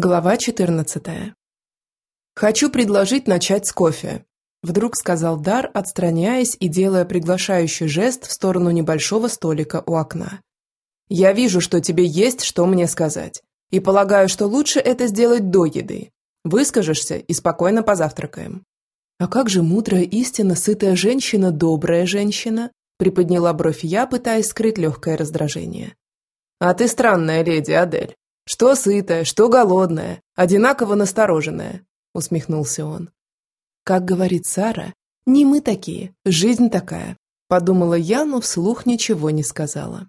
Глава 14. «Хочу предложить начать с кофе», – вдруг сказал Дар, отстраняясь и делая приглашающий жест в сторону небольшого столика у окна. «Я вижу, что тебе есть что мне сказать, и полагаю, что лучше это сделать до еды. Выскажешься и спокойно позавтракаем». «А как же мудрая истина, сытая женщина, добрая женщина?» – приподняла бровь я, пытаясь скрыть легкое раздражение. «А ты странная леди, Адель. Что сытая, что голодная, одинаково настороженная», – усмехнулся он. «Как говорит Сара, не мы такие, жизнь такая», – подумала я, но вслух ничего не сказала.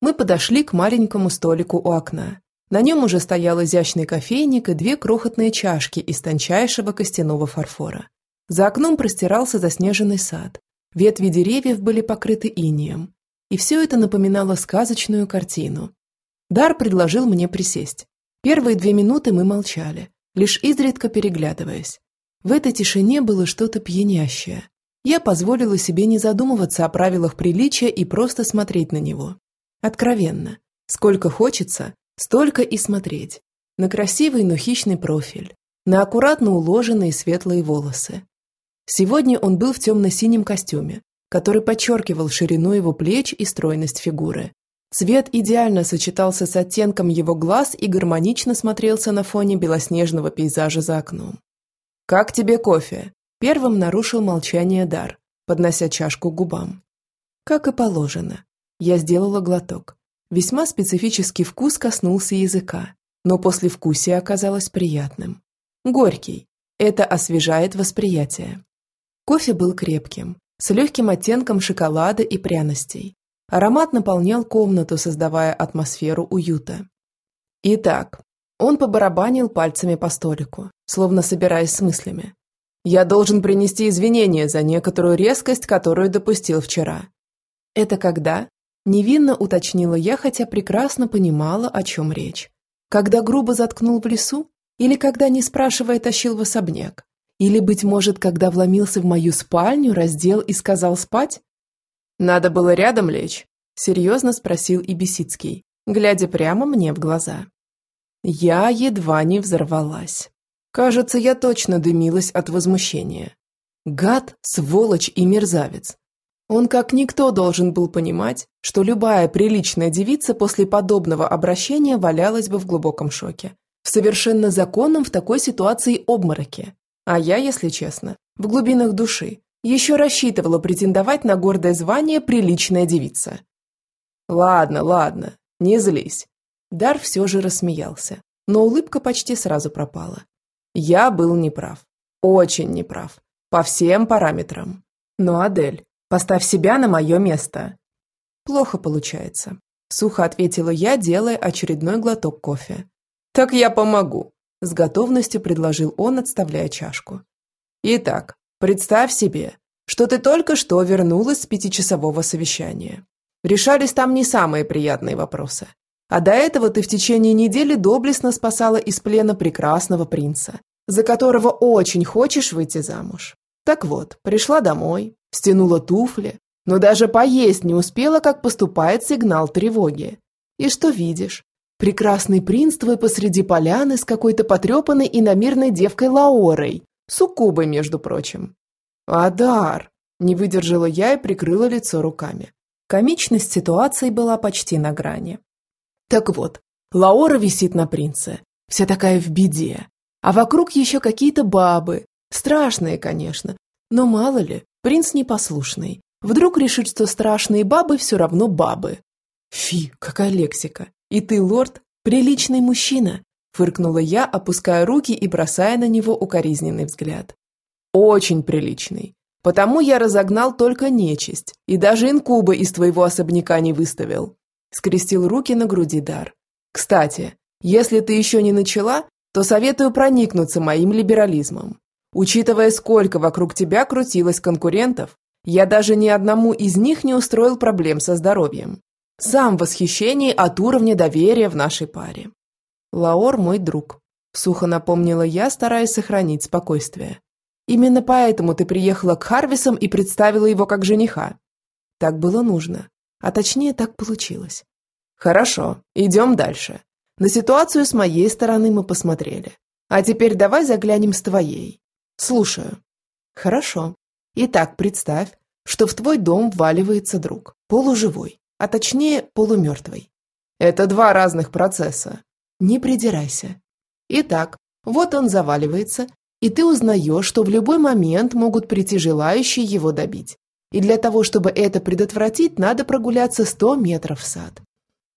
Мы подошли к маленькому столику у окна. На нем уже стоял изящный кофейник и две крохотные чашки из тончайшего костяного фарфора. За окном простирался заснеженный сад. Ветви деревьев были покрыты инеем. И все это напоминало сказочную картину, Дар предложил мне присесть. Первые две минуты мы молчали, лишь изредка переглядываясь. В этой тишине было что-то пьянящее. Я позволила себе не задумываться о правилах приличия и просто смотреть на него. Откровенно. Сколько хочется, столько и смотреть. На красивый, но хищный профиль. На аккуратно уложенные светлые волосы. Сегодня он был в темно-синем костюме, который подчеркивал ширину его плеч и стройность фигуры. Цвет идеально сочетался с оттенком его глаз и гармонично смотрелся на фоне белоснежного пейзажа за окном. «Как тебе кофе?» Первым нарушил молчание Дар, поднося чашку к губам. Как и положено. Я сделала глоток. Весьма специфический вкус коснулся языка, но послевкусие оказалось приятным. Горький. Это освежает восприятие. Кофе был крепким, с легким оттенком шоколада и пряностей. Аромат наполнял комнату, создавая атмосферу уюта. Итак, он побарабанил пальцами по столику, словно собираясь с мыслями. «Я должен принести извинения за некоторую резкость, которую допустил вчера». «Это когда?» – невинно уточнила я, хотя прекрасно понимала, о чем речь. «Когда грубо заткнул в лесу? Или когда, не спрашивая, тащил в особняк? Или, быть может, когда вломился в мою спальню, раздел и сказал спать? «Надо было рядом лечь?» – серьезно спросил Ибисицкий, глядя прямо мне в глаза. Я едва не взорвалась. Кажется, я точно дымилась от возмущения. Гад, сволочь и мерзавец. Он как никто должен был понимать, что любая приличная девица после подобного обращения валялась бы в глубоком шоке. В совершенно законном в такой ситуации обмороке. А я, если честно, в глубинах души еще рассчитывала претендовать на гордое звание «приличная девица». «Ладно, ладно, не злись». Дар все же рассмеялся, но улыбка почти сразу пропала. Я был неправ. Очень неправ. По всем параметрам. Но, Адель, поставь себя на мое место. Плохо получается. Сухо ответила я, делая очередной глоток кофе. Так я помогу. С готовностью предложил он, отставляя чашку. Итак, Представь себе, что ты только что вернулась с пятичасового совещания. Решались там не самые приятные вопросы. А до этого ты в течение недели доблестно спасала из плена прекрасного принца, за которого очень хочешь выйти замуж. Так вот, пришла домой, стянула туфли, но даже поесть не успела, как поступает сигнал тревоги. И что видишь? Прекрасный принц твой посреди поляны с какой-то потрепанной и намирной девкой Лаорой, Суккубой, между прочим. «Адар!» – не выдержала я и прикрыла лицо руками. Комичность ситуации была почти на грани. Так вот, Лаора висит на принце, вся такая в беде. А вокруг еще какие-то бабы. Страшные, конечно. Но мало ли, принц непослушный. Вдруг решит, что страшные бабы все равно бабы. Фи, какая лексика. И ты, лорд, приличный мужчина, Фыркнула я, опуская руки и бросая на него укоризненный взгляд. «Очень приличный. Потому я разогнал только нечисть, и даже инкуба из твоего особняка не выставил». Скрестил руки на груди Дар. «Кстати, если ты еще не начала, то советую проникнуться моим либерализмом. Учитывая, сколько вокруг тебя крутилось конкурентов, я даже ни одному из них не устроил проблем со здоровьем. Сам в восхищении от уровня доверия в нашей паре. Лаор мой друг», – сухо напомнила я, стараясь сохранить спокойствие. «Именно поэтому ты приехала к Харвисам и представила его как жениха». Так было нужно. А точнее, так получилось. «Хорошо, идем дальше. На ситуацию с моей стороны мы посмотрели. А теперь давай заглянем с твоей. Слушаю. Хорошо. Итак, представь, что в твой дом вваливается друг, полуживой, а точнее полумертвый. Это два разных процесса. Не придирайся. Итак, вот он заваливается, и ты узнаешь, что в любой момент могут прийти желающие его добить. И для того, чтобы это предотвратить, надо прогуляться сто метров в сад.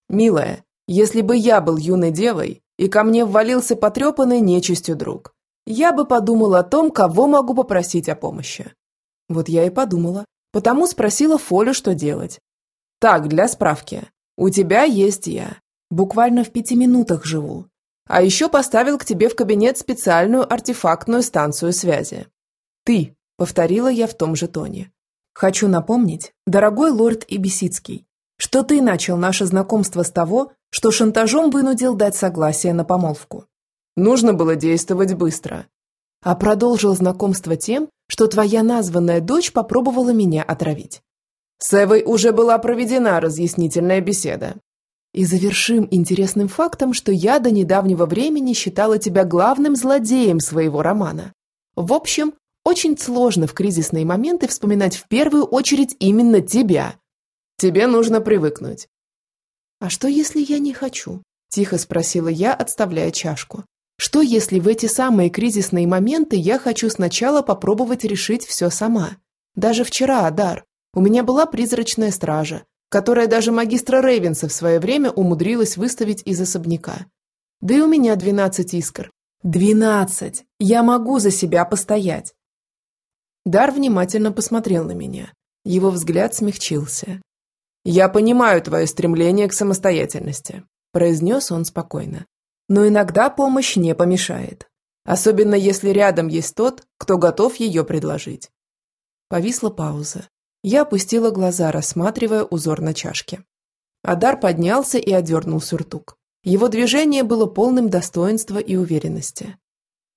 Милая, если бы я был юной девой, и ко мне ввалился потрепанный нечистью друг, я бы подумала о том, кого могу попросить о помощи. Вот я и подумала, потому спросила Фолю, что делать. Так, для справки. У тебя есть я. Буквально в пяти минутах живу. А еще поставил к тебе в кабинет специальную артефактную станцию связи. Ты, повторила я в том же тоне. Хочу напомнить, дорогой лорд Ибисицкий, что ты начал наше знакомство с того, что шантажом вынудил дать согласие на помолвку. Нужно было действовать быстро. А продолжил знакомство тем, что твоя названная дочь попробовала меня отравить. С Эвой уже была проведена разъяснительная беседа. И завершим интересным фактом, что я до недавнего времени считала тебя главным злодеем своего романа. В общем, очень сложно в кризисные моменты вспоминать в первую очередь именно тебя. Тебе нужно привыкнуть. «А что, если я не хочу?» – тихо спросила я, отставляя чашку. Что, если в эти самые кризисные моменты я хочу сначала попробовать решить все сама? Даже вчера, Адар, у меня была призрачная стража, которая даже магистра Рейвенса в свое время умудрилась выставить из особняка. Да и у меня двенадцать искр. Двенадцать! Я могу за себя постоять. Дар внимательно посмотрел на меня. Его взгляд смягчился. «Я понимаю твое стремление к самостоятельности», – произнес он спокойно. Но иногда помощь не помешает. Особенно если рядом есть тот, кто готов ее предложить. Повисла пауза. Я опустила глаза, рассматривая узор на чашке. Адар поднялся и одернул сюртук. Его движение было полным достоинства и уверенности.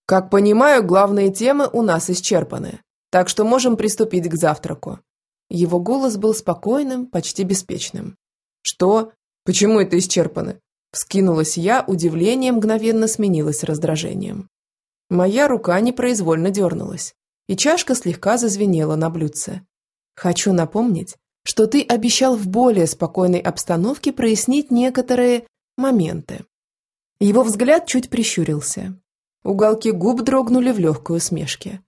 «Как понимаю, главные темы у нас исчерпаны, так что можем приступить к завтраку». Его голос был спокойным, почти беспечным. «Что? Почему это исчерпаны? Вскинулась я, удивление мгновенно сменилось раздражением. Моя рука непроизвольно дернулась, и чашка слегка зазвенела на блюдце. «Хочу напомнить, что ты обещал в более спокойной обстановке прояснить некоторые моменты». Его взгляд чуть прищурился. Уголки губ дрогнули в легкой усмешке.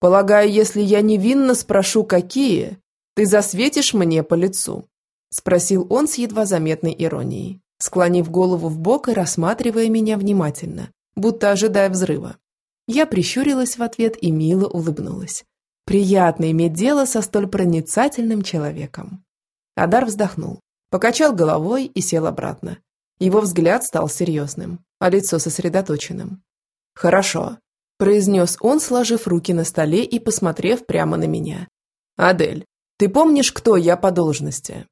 «Полагаю, если я невинно спрошу, какие, ты засветишь мне по лицу?» Спросил он с едва заметной иронией склонив голову в бок и рассматривая меня внимательно, будто ожидая взрыва. Я прищурилась в ответ и мило улыбнулась. Приятно иметь дело со столь проницательным человеком. Адар вздохнул, покачал головой и сел обратно. Его взгляд стал серьезным, а лицо сосредоточенным. «Хорошо», – произнес он, сложив руки на столе и посмотрев прямо на меня. «Адель, ты помнишь, кто я по должности?»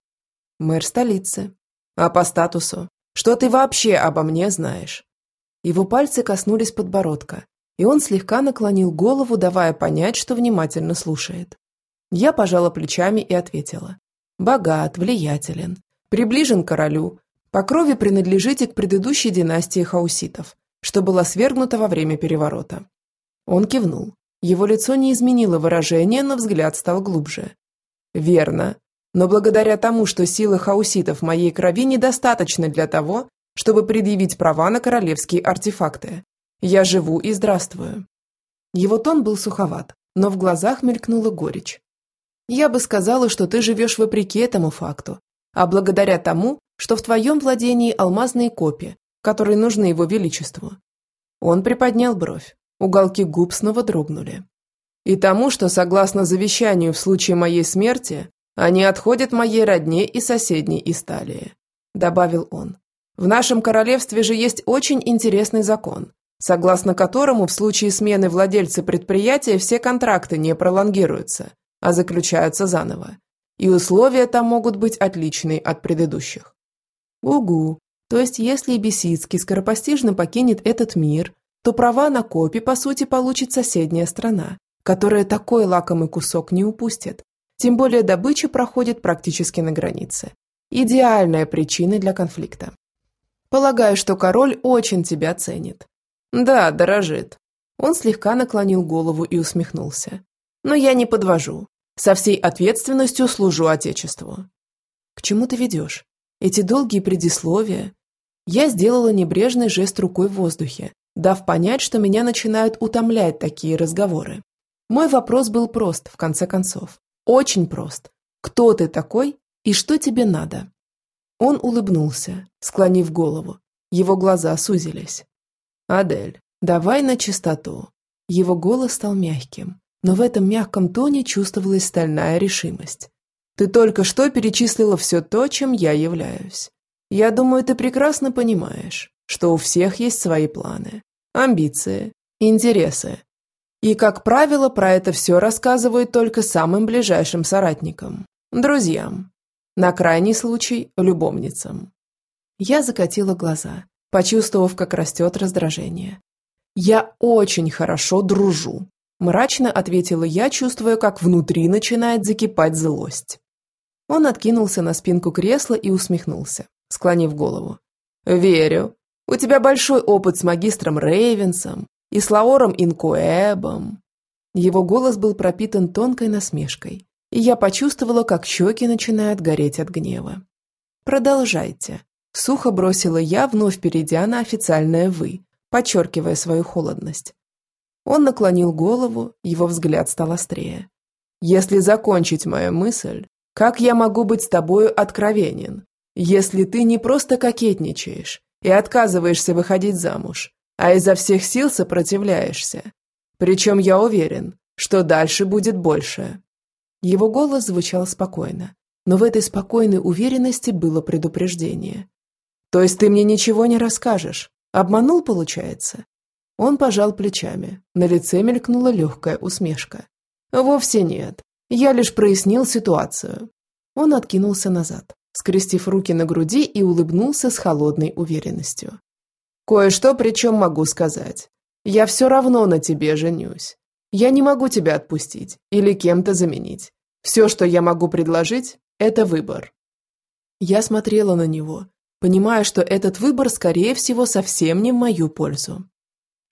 «Мэр столицы», а по статусу? Что ты вообще обо мне знаешь?» Его пальцы коснулись подбородка, и он слегка наклонил голову, давая понять, что внимательно слушает. Я пожала плечами и ответила. «Богат, влиятелен, приближен к королю, по крови принадлежите к предыдущей династии хауситов, что была свергнута во время переворота». Он кивнул. Его лицо не изменило выражение, но взгляд стал глубже. «Верно. Но благодаря тому, что силы хауситов в моей крови недостаточны для того, чтобы предъявить права на королевские артефакты. Я живу и здравствую». Его тон был суховат, но в глазах мелькнула горечь. «Я бы сказала, что ты живешь вопреки этому факту, а благодаря тому, что в твоем владении алмазные копии, которые нужны его величеству». Он приподнял бровь, уголки губ снова дрогнули. «И тому, что, согласно завещанию в случае моей смерти, они отходят моей родне и соседней Исталии», – добавил он. «В нашем королевстве же есть очень интересный закон, согласно которому в случае смены владельца предприятия все контракты не пролонгируются, а заключаются заново. И условия там могут быть отличные от предыдущих». «Угу. То есть если Бесицкий скоропостижно покинет этот мир, то права на копи, по сути, получит соседняя страна, которая такой лакомый кусок не упустит, тем более добыча проходит практически на границе. Идеальная причина для конфликта. Полагаю, что король очень тебя ценит». «Да, дорожит». Он слегка наклонил голову и усмехнулся. «Но я не подвожу. Со всей ответственностью служу Отечеству». «К чему ты ведешь? Эти долгие предисловия?» Я сделала небрежный жест рукой в воздухе, дав понять, что меня начинают утомлять такие разговоры. Мой вопрос был прост, в конце концов. Очень прост. Кто ты такой и что тебе надо? Он улыбнулся, склонив голову. Его глаза сузились. «Адель, давай на чистоту». Его голос стал мягким, но в этом мягком тоне чувствовалась стальная решимость. «Ты только что перечислила все то, чем я являюсь. Я думаю, ты прекрасно понимаешь, что у всех есть свои планы, амбиции, интересы. И, как правило, про это все рассказывают только самым ближайшим соратникам, друзьям. На крайний случай – любовницам. Я закатила глаза, почувствовав, как растет раздражение. «Я очень хорошо дружу», – мрачно ответила я, чувствуя, как внутри начинает закипать злость. Он откинулся на спинку кресла и усмехнулся, склонив голову. «Верю. У тебя большой опыт с магистром Рейвенсом и с Лаором Инкуэбом». Его голос был пропитан тонкой насмешкой, и я почувствовала, как щеки начинают гореть от гнева. «Продолжайте», – сухо бросила я, вновь перейдя на официальное «вы», подчеркивая свою холодность. Он наклонил голову, его взгляд стал острее. «Если закончить мою мысль, как я могу быть с тобою откровенен, если ты не просто кокетничаешь и отказываешься выходить замуж, а изо всех сил сопротивляешься? Причем я уверен, что дальше будет больше». Его голос звучал спокойно, но в этой спокойной уверенности было предупреждение. «То есть ты мне ничего не расскажешь? Обманул, получается?» Он пожал плечами, на лице мелькнула легкая усмешка. «Вовсе нет. Я лишь прояснил ситуацию». Он откинулся назад, скрестив руки на груди и улыбнулся с холодной уверенностью. «Кое-что причем могу сказать. Я все равно на тебе женюсь. Я не могу тебя отпустить или кем-то заменить. Все, что я могу предложить, это выбор. Я смотрела на него, понимая, что этот выбор, скорее всего, совсем не в мою пользу.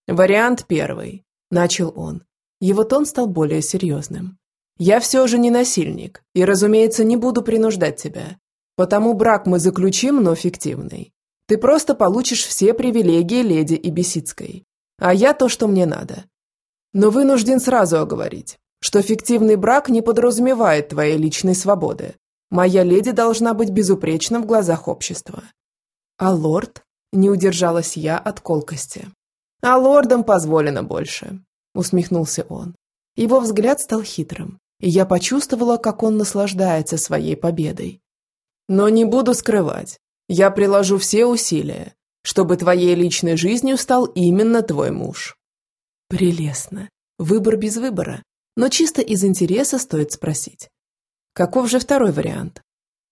Вариант первый. Начал он. Его тон стал более серьезным. Я все же не насильник, и, разумеется, не буду принуждать тебя. Потому брак мы заключим, но фиктивный. Ты просто получишь все привилегии леди и Бесицкой. А я то, что мне надо. Но вынужден сразу оговорить, что фиктивный брак не подразумевает твоей личной свободы. Моя леди должна быть безупречна в глазах общества. А лорд? Не удержалась я от колкости. А лордам позволено больше, усмехнулся он. Его взгляд стал хитрым, и я почувствовала, как он наслаждается своей победой. Но не буду скрывать, я приложу все усилия, чтобы твоей личной жизнью стал именно твой муж. Прелестно. Выбор без выбора. Но чисто из интереса стоит спросить. Каков же второй вариант?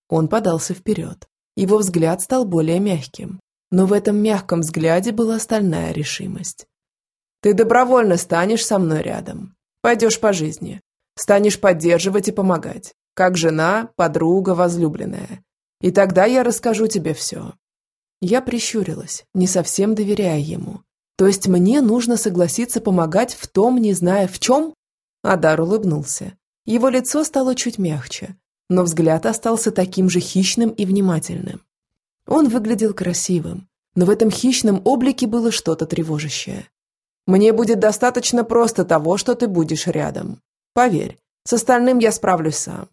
Он подался вперед. Его взгляд стал более мягким. Но в этом мягком взгляде была стальная решимость. Ты добровольно станешь со мной рядом. Пойдешь по жизни. Станешь поддерживать и помогать. Как жена, подруга, возлюбленная. И тогда я расскажу тебе все. Я прищурилась, не совсем доверяя ему. То есть мне нужно согласиться помогать в том, не зная в чем? Адар улыбнулся. Его лицо стало чуть мягче, но взгляд остался таким же хищным и внимательным. Он выглядел красивым, но в этом хищном облике было что-то тревожащее. «Мне будет достаточно просто того, что ты будешь рядом. Поверь, с остальным я справлюсь сам».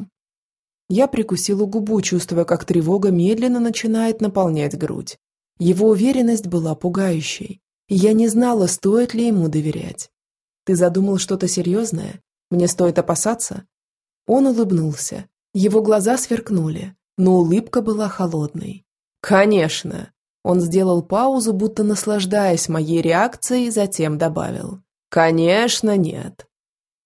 Я прикусила губу, чувствуя, как тревога медленно начинает наполнять грудь. Его уверенность была пугающей, и я не знала, стоит ли ему доверять. «Ты задумал что-то серьезное? Мне стоит опасаться?» Он улыбнулся. Его глаза сверкнули, но улыбка была холодной. «Конечно!» Он сделал паузу, будто наслаждаясь моей реакцией, затем добавил. «Конечно, нет!»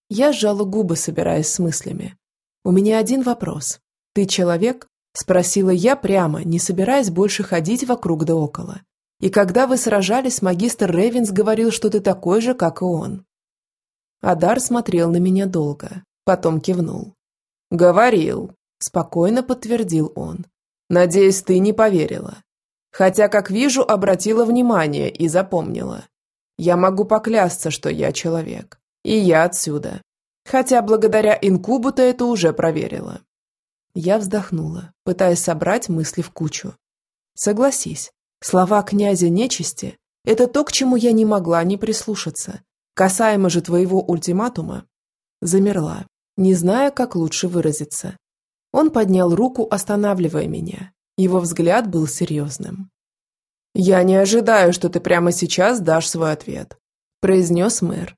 Я сжала губы, собираясь с мыслями. «У меня один вопрос. Ты человек?» Спросила я прямо, не собираясь больше ходить вокруг да около. И когда вы сражались, магистр Ревенс говорил, что ты такой же, как и он. Адар смотрел на меня долго, потом кивнул. «Говорил», – спокойно подтвердил он. «Надеюсь, ты не поверила. Хотя, как вижу, обратила внимание и запомнила. Я могу поклясться, что я человек. И я отсюда. Хотя благодаря инкубу ты это уже проверила. Я вздохнула, пытаясь собрать мысли в кучу. Согласись, слова князя нечисти – это то, к чему я не могла не прислушаться. Касаемо же твоего ультиматума, замерла, не зная, как лучше выразиться. Он поднял руку, останавливая меня. Его взгляд был серьезным. «Я не ожидаю, что ты прямо сейчас дашь свой ответ», – произнес мэр.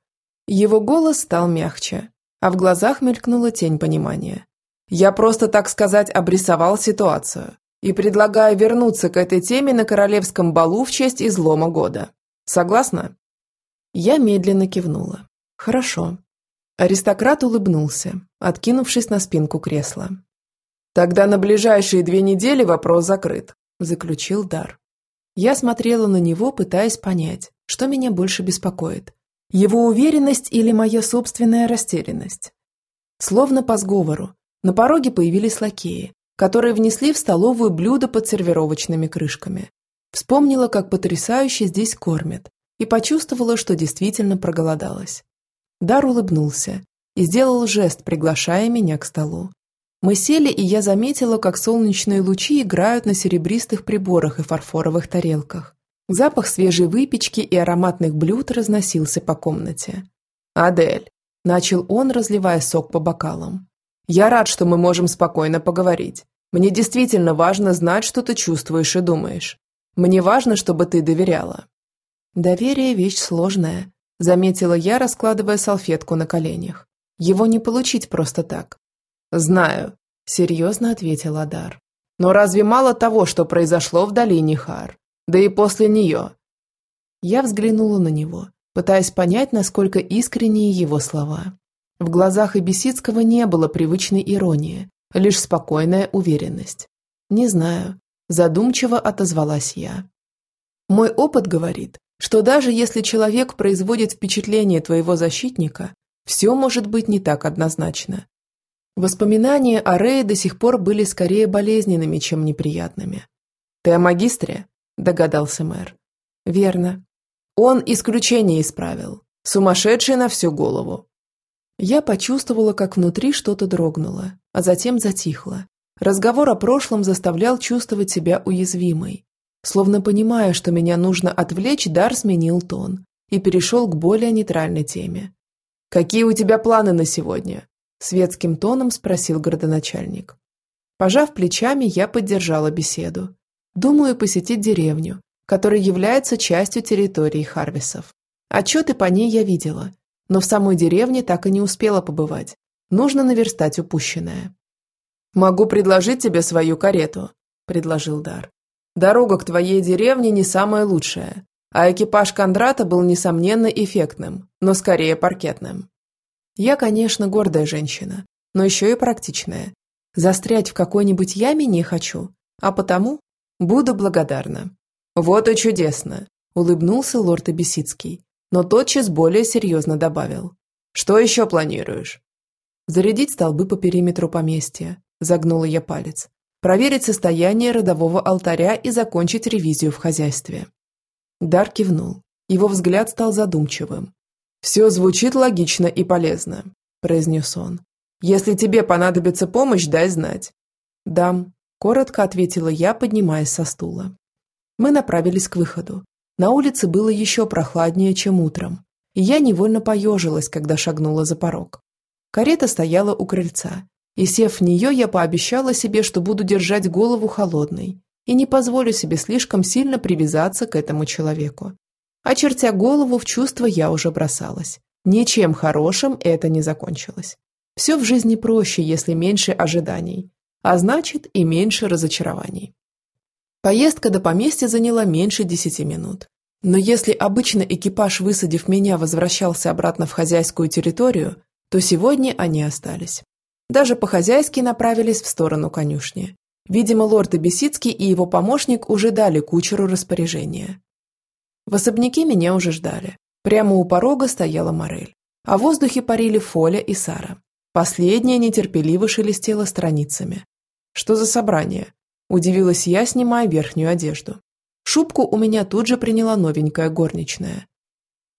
Его голос стал мягче, а в глазах мелькнула тень понимания. «Я просто, так сказать, обрисовал ситуацию и предлагаю вернуться к этой теме на королевском балу в честь излома года. Согласна?» Я медленно кивнула. «Хорошо». Аристократ улыбнулся, откинувшись на спинку кресла. «Тогда на ближайшие две недели вопрос закрыт», – заключил Дар. Я смотрела на него, пытаясь понять, что меня больше беспокоит. Его уверенность или моя собственная растерянность. Словно по сговору, на пороге появились лакеи, которые внесли в столовую блюдо под сервировочными крышками. Вспомнила, как потрясающе здесь кормят, и почувствовала, что действительно проголодалась. Дар улыбнулся и сделал жест, приглашая меня к столу. Мы сели, и я заметила, как солнечные лучи играют на серебристых приборах и фарфоровых тарелках. Запах свежей выпечки и ароматных блюд разносился по комнате. «Адель», – начал он, разливая сок по бокалам. «Я рад, что мы можем спокойно поговорить. Мне действительно важно знать, что ты чувствуешь и думаешь. Мне важно, чтобы ты доверяла». «Доверие – вещь сложная», – заметила я, раскладывая салфетку на коленях. «Его не получить просто так». «Знаю», – серьезно ответил Адар. «Но разве мало того, что произошло в долине Хар? Да и после нее». Я взглянула на него, пытаясь понять, насколько искренние его слова. В глазах Ибисицкого не было привычной иронии, лишь спокойная уверенность. «Не знаю», – задумчиво отозвалась я. «Мой опыт говорит, что даже если человек производит впечатление твоего защитника, все может быть не так однозначно. Воспоминания о Рее до сих пор были скорее болезненными, чем неприятными. «Ты о магистре?» – догадался мэр. «Верно. Он исключение исправил. Сумасшедший на всю голову». Я почувствовала, как внутри что-то дрогнуло, а затем затихло. Разговор о прошлом заставлял чувствовать себя уязвимой, Словно понимая, что меня нужно отвлечь, Дар сменил тон и перешел к более нейтральной теме. «Какие у тебя планы на сегодня?» – светским тоном спросил городоначальник. Пожав плечами, я поддержала беседу. Думаю посетить деревню, которая является частью территории Харвисов. Отчеты по ней я видела, но в самой деревне так и не успела побывать. Нужно наверстать упущенное. «Могу предложить тебе свою карету», – предложил Дар. Дорога к твоей деревне не самая лучшая, а экипаж Кондрата был, несомненно, эффектным, но скорее паркетным. Я, конечно, гордая женщина, но еще и практичная. Застрять в какой-нибудь яме не хочу, а потому буду благодарна. Вот и чудесно, улыбнулся лорд Обесицкий, но тотчас более серьезно добавил. Что еще планируешь? Зарядить столбы по периметру поместья, загнула я палец проверить состояние родового алтаря и закончить ревизию в хозяйстве. Дар кивнул. Его взгляд стал задумчивым. «Все звучит логично и полезно», – произнес он. «Если тебе понадобится помощь, дай знать». «Дам», – коротко ответила я, поднимаясь со стула. Мы направились к выходу. На улице было еще прохладнее, чем утром, и я невольно поежилась, когда шагнула за порог. Карета стояла у крыльца, и сев в нее, я пообещала себе, что буду держать голову холодной и не позволю себе слишком сильно привязаться к этому человеку. Очертя голову, в чувство я уже бросалась. Ничем хорошим это не закончилось. Все в жизни проще, если меньше ожиданий, а значит и меньше разочарований. Поездка до поместья заняла меньше десяти минут. Но если обычно экипаж, высадив меня, возвращался обратно в хозяйскую территорию, то сегодня они остались. Даже по-хозяйски направились в сторону конюшни. Видимо, лорд Бесицкий и его помощник уже дали кучеру распоряжение. В особняке меня уже ждали. Прямо у порога стояла Морель. А в воздухе парили Фоля и Сара. Последняя нетерпеливо шелестела страницами. «Что за собрание?» – удивилась я, снимая верхнюю одежду. Шубку у меня тут же приняла новенькая горничная.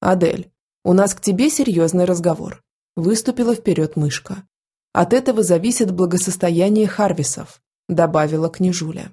«Адель, у нас к тебе серьезный разговор», – выступила вперед мышка. «От этого зависит благосостояние Харвисов», – добавила княжуля.